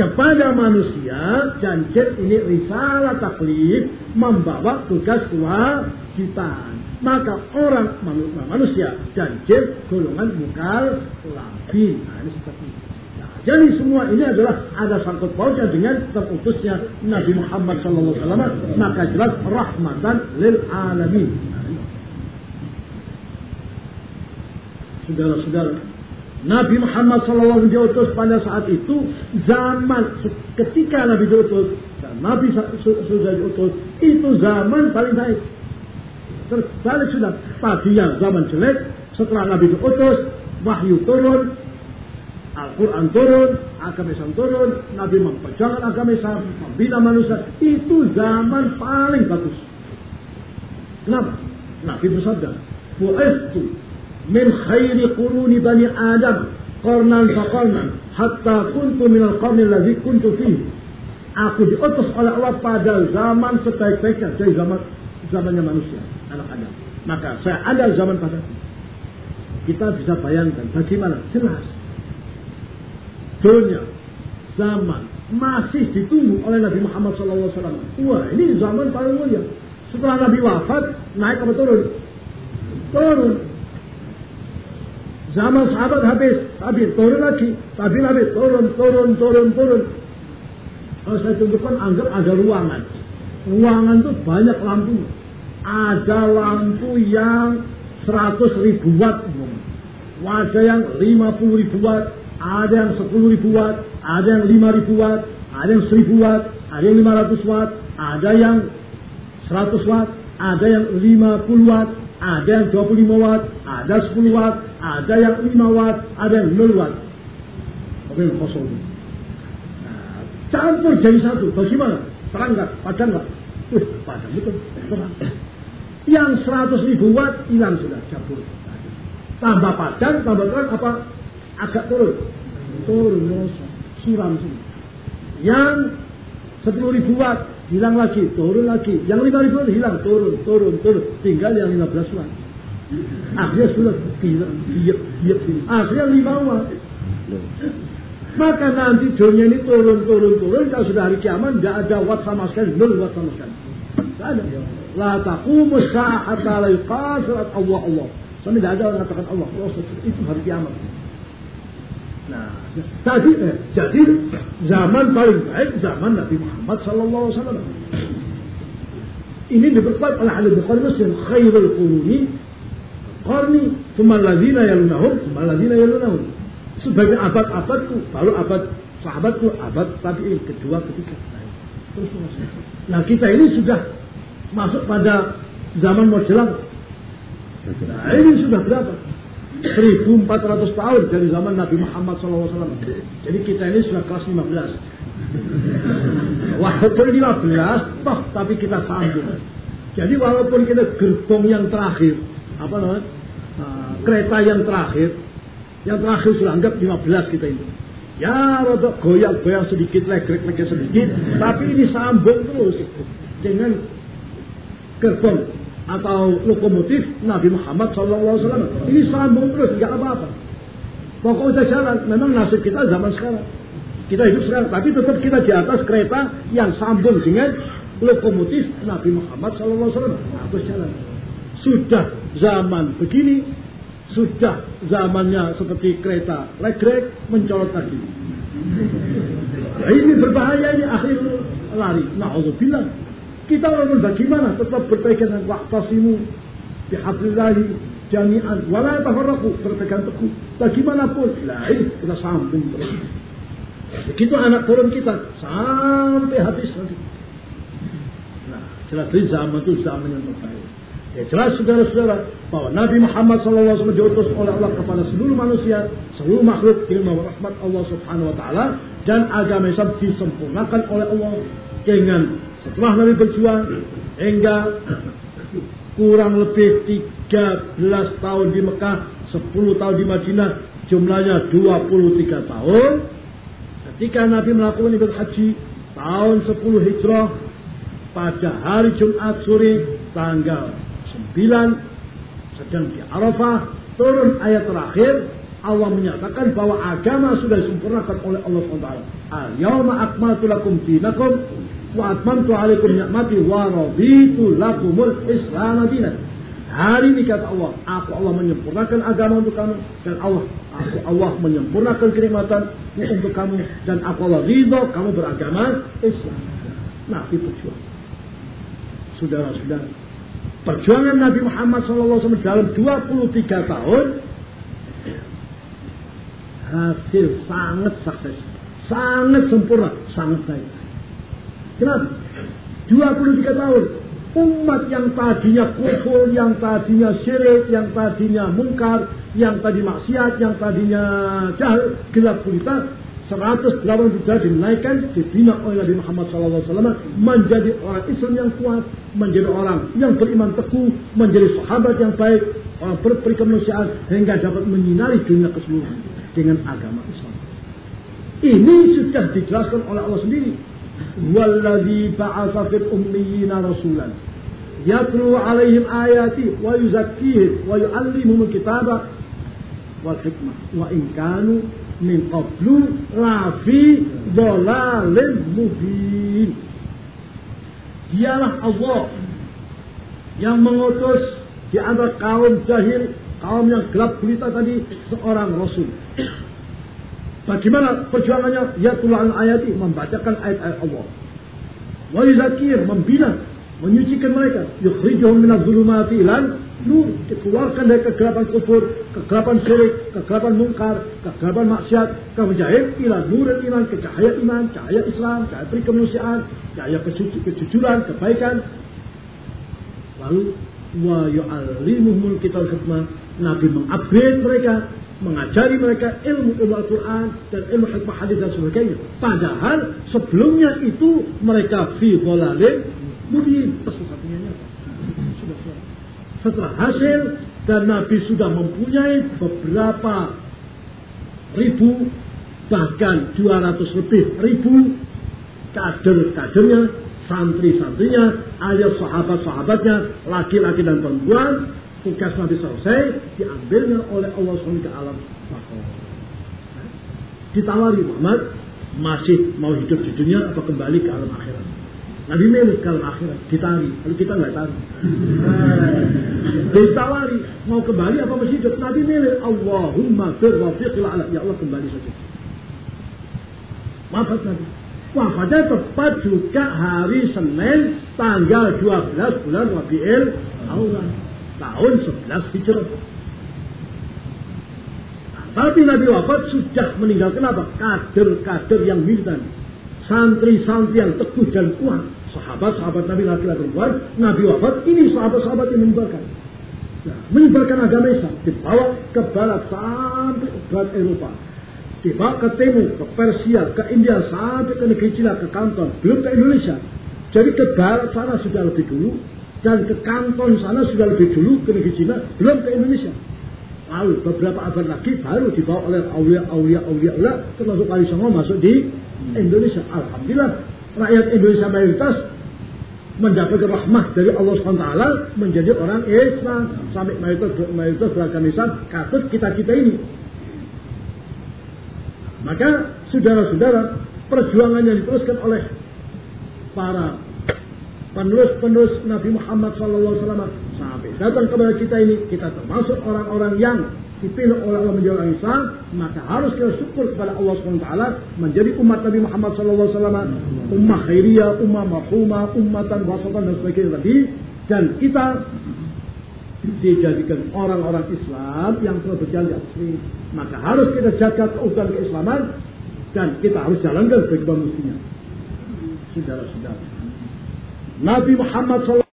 kepada manusia dan ini risalah taklif membawa tugas kewajiban. Maka orang manusia dan jin golongan mukal labin. Nah, ini seperti itu. Nah, jadi semua ini adalah ada sangkut pautnya dengan terutusnya Nabi Muhammad SAW. Maka jelas rahmatan lil alamin. Nah, Saudara-saudara, Nabi Muhammad SAW diutus pada saat itu zaman ketika Nabi diutus dan Nabi sudah diutus itu zaman paling baik. Terbalik sudah tadinya zaman jelek setelah Nabi diutus wahyu turun Al-Quran turun, agama Islam turun, Nabi memperjuangkan agama Islam, membina manusia. Itu zaman paling bagus. Kenapa? Nabi bersabda, Bu'estu min khairi quruni bani Adam qarnan fa qarnan hatta kuntu min al-qarni alladhi kuntu fihi. Aku diutus oleh Allah pada zaman sebaik-baiknya dari zaman zamannya manusia, anak Adam. Maka saya ada zaman pada kita bisa bayangkan bagaimana jelas dunia zaman masih ditunggu oleh Nabi Muhammad SAW. Wah ini zaman paling mulia. Setelah Nabi wafat naik apa turun? Turun. Zaman sahabat habis, habis turun lagi, tapi habis turun, turun, turun, turun. Kalau saya tunjukkan anggap ada ruangan. Ruangan itu banyak lampu. Ada lampu yang 100 ribu watt. Ada yang 50 ribu watt. Ada yang 10 ribu watt. Ada yang 5 ribu watt. Ada yang 1000 watt. Ada yang 500 watt. Ada yang 100 watt. Ada yang 50 watt ada yang 25 watt, ada 10 watt, ada yang 5 watt, ada yang 0 watt. Oke, kosong. Nah, campur jadi satu. Bagaimana? Terang nggak? Padam nggak? Uh, padam betul. Terang. Yang 100 ribu watt hilang sudah campur. Tambah padam, tambah terang apa? Agak turun. Turun, merosot. Suram semua. Yang 10 ribu watt hilang lagi, turun lagi. Yang 5 ribu hilang, turun, turun, turun. Tinggal yang 15 watt. Akhirnya sudah diep, diep, Akhirnya 5 watt. Maka nanti dunia ini turun, turun, turun. Kalau sudah hari kiamat, tidak ada watt sama sekali, nol watt sama sekali. Tidak ada. La taqumu sa'ata la yuqasirat Allah Allah. Sampai tidak ada orang mengatakan Allah. Allah itu hari kiamat. Nah, tadi eh, jadi zaman paling baik zaman Nabi Muhammad Sallallahu Alaihi Wasallam. Ini diperkuat oleh ahli Bukhari Muslim khairul quruni qarni thumma alladziina yalunahum thumma alladziina yalunahum. Sebagai abad-abadku, baru abad sahabatku, abad tabi'in kedua, ketiga. Terus Nah, kita ini sudah masuk pada zaman modern. Nah, ini sudah berapa? 1400 tahun dari zaman Nabi Muhammad SAW. Jadi kita ini sudah kelas 15. Walaupun 15, toh tapi kita sambung. Jadi walaupun kita gerbong yang terakhir, apa namanya, uh, kereta yang terakhir, yang terakhir sudah anggap 15 kita ini. Ya rada goyang-goyang sedikit, legrek-legrek sedikit, tapi ini sambung terus dengan gerbong atau lokomotif Nabi Muhammad SAW. Ini sambung terus, nggak apa-apa. Pokoknya jalan. Memang nasib kita zaman sekarang. Kita hidup sekarang, tapi tetap kita di atas kereta yang sambung dengan lokomotif Nabi Muhammad SAW. Nah, terus jalan. Sudah zaman begini, sudah zamannya seperti kereta legrek mencolot lagi. Nah, ini berbahaya ini akhir lari. Nah, Allah bilang kita walaupun bagaimana? Tetap berpegang dengan waqtasimu bihablillahi jami'an. Wala tafarraqu. Berpegang teguh. Bagaimanapun. Lah ini kita sambung terus. Begitu anak turun kita sampai habis nanti. Nah jelas zaman itu zaman yang terbaik ya jelas saudara-saudara bahwa Nabi Muhammad SAW diutus oleh Allah kepada seluruh manusia seluruh makhluk ilmu rahmat Allah subhanahu wa ta'ala dan agama Islam disempurnakan oleh Allah dengan setelah Nabi berjuang hingga kurang lebih 13 tahun di Mekah, 10 tahun di Madinah, jumlahnya 23 tahun. Ketika Nabi melakukan ibadah haji tahun 10 Hijrah pada hari Jumat sore tanggal 9 sedang di Arafah turun ayat terakhir Allah menyatakan bahwa agama sudah disempurnakan oleh Allah SWT. Al-yawma akmaltu lakum dinakum wa atmamtu alaikum ni'mati wa raditu lakumul islam dinan. Hari ini kata Allah, aku Allah menyempurnakan agama untuk kamu dan Allah aku Allah menyempurnakan kenikmatan untuk kamu dan aku Allah ridho kamu beragama Islam. Nah, itu perjuangan. Saudara-saudara, perjuangan Nabi Muhammad SAW dalam 23 tahun hasil sangat sukses, sangat sempurna, sangat baik. Kenapa? 23 tahun umat yang tadinya kufur, yang tadinya syirik, yang tadinya mungkar, yang tadi maksiat, yang tadinya jahil, gelap gulita, 180 derajat dinaikkan dibina oleh Nabi Muhammad SAW menjadi orang Islam yang kuat, menjadi orang yang beriman teguh, menjadi sahabat yang baik, orang berperi kemanusiaan hingga dapat menyinari dunia keseluruhan dengan agama Islam. Ini sudah dijelaskan oleh Allah sendiri. Walladhi ba'atha fil ummiyina rasulan yatlu alaihim ayati wa yuzakkihim wa yu'allimuhum kitaba wal hikmah wa in kanu min qablu la fi dhalalin mubin Dialah Allah yang mengutus di antara kaum jahil, kaum yang gelap gulita tadi seorang rasul. Bagaimana perjuangannya? Ya tulang ayati membacakan ayat-ayat Allah. Wa yuzakir membina, menyucikan mereka. Yukhrijuhum minadh dhulumati ilal nur. Dikeluarkan dari kegelapan kufur, kegelapan syirik, kegelapan mungkar, kegelapan maksiat, kemujahid ila nur iman, ke cahaya iman, cahaya Islam, cahaya peri kemanusiaan, cahaya kejujuran, kebaikan. Lalu wa yu'allimuhumul kitab hikmah. Nabi mengupgrade mereka, mengajari mereka ilmu ilmu Al-Quran dan ilmu hikmah hadis dan sebagainya. Padahal sebelumnya itu mereka fi mubin. Kesesatunya nyata. Sudah Setelah hasil dan Nabi sudah mempunyai beberapa ribu bahkan 200 lebih ribu kader-kadernya, santri-santrinya, alias sahabat-sahabatnya, laki-laki dan perempuan tugas Nabi selesai diambilnya oleh Allah SWT ke alam ditawari Muhammad masih mau hidup di dunia atau kembali ke alam akhirat Nabi milih ke alam akhirat ditari lalu kita nggak tahu ditawari mau kembali apa masih hidup Nabi milih Allahumma firwafiqil ala ya Allah kembali saja wafat Nabi wafatnya tepat juga hari Senin tanggal 12 bulan Rabiul Awal tahun 11 Hijrah. Tapi Nabi wafat sudah meninggal. Kenapa? Kader-kader yang militan. Santri-santri yang teguh dan kuat. Sahabat-sahabat Nabi laki-laki perempuan. Nabi wafat. Ini sahabat-sahabat yang menyebarkan. Nah, menyebarkan agama Islam. Dibawa ke barat sampai barat Eropa. Dibawa ke timur, ke Persia, ke India, sampai ke negeri Cina, ke Kanton. Belum ke Indonesia. Jadi ke barat sana sudah lebih dulu dan ke kanton sana sudah lebih dulu ke negeri Cina, belum ke Indonesia. Lalu beberapa abad lagi baru dibawa oleh aulia-aulia aulia termasuk Kali Songo masuk di Indonesia. Alhamdulillah rakyat Indonesia mayoritas mendapatkan rahmah dari Allah SWT menjadi orang Islam sampai mayoritas, mayoritas beragama Islam kasus kita kita ini. Maka saudara-saudara perjuangan yang diteruskan oleh para penerus-penerus Nabi Muhammad SAW sampai datang kepada kita ini kita termasuk orang-orang yang dipilih oleh Allah menjadi orang Islam maka harus kita syukur kepada Allah SWT menjadi umat Nabi Muhammad SAW ummah khairiyah, ummah mahumah, ummatan wasatan dan sebagainya tadi. Dan kita dijadikan orang-orang Islam yang telah berjalan di atas maka harus kita jaga keutuhan keislaman dan kita harus jalankan sebagaimana mestinya saudara-saudara. Nabi Muhammad SAW